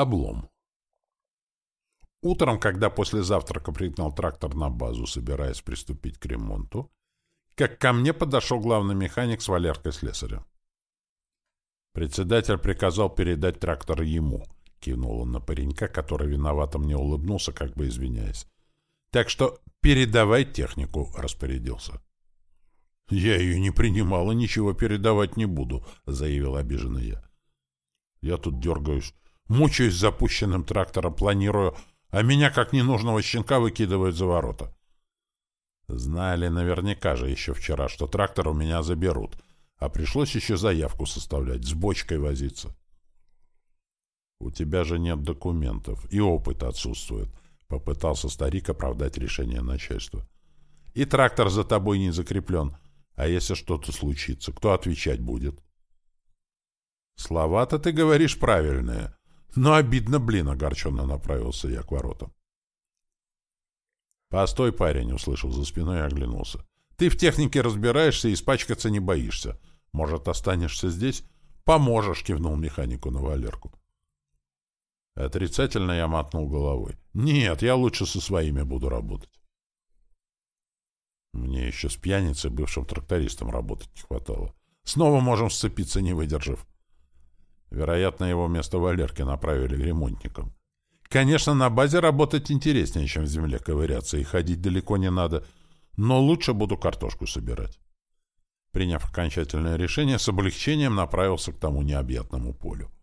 Облом. Утром, когда после завтрака пригнал трактор на базу, собираясь приступить к ремонту, как ко мне подошел главный механик с Валеркой слесарем. Председатель приказал передать трактор ему, кивнул он на паренька, который виновато мне улыбнулся, как бы извиняясь. Так что передавай технику, распорядился. Я ее не принимал и ничего передавать не буду, заявил обиженный я. Я тут дергаюсь, мучаюсь запущенным трактором, планирую, а меня, как ненужного щенка, выкидывают за ворота. Знали наверняка же еще вчера, что трактор у меня заберут, а пришлось еще заявку составлять, с бочкой возиться. У тебя же нет документов, и опыт отсутствует, попытался старик оправдать решение начальства. И трактор за тобой не закреплен, а если что-то случится, кто отвечать будет? Слова-то ты говоришь правильные, но обидно, блин, огорченно направился я к воротам. «Постой, парень!» — услышал за спиной и оглянулся. «Ты в технике разбираешься и испачкаться не боишься. Может, останешься здесь? Поможешь!» — кивнул механику на Валерку. Отрицательно я мотнул головой. «Нет, я лучше со своими буду работать». Мне еще с пьяницей, бывшим трактористом, работать не хватало. Снова можем сцепиться, не выдержав. Вероятно, его место Валерки направили к ремонтникам. Конечно, на базе работать интереснее, чем в земле ковыряться, и ходить далеко не надо, но лучше буду картошку собирать. Приняв окончательное решение, с облегчением направился к тому необъятному полю.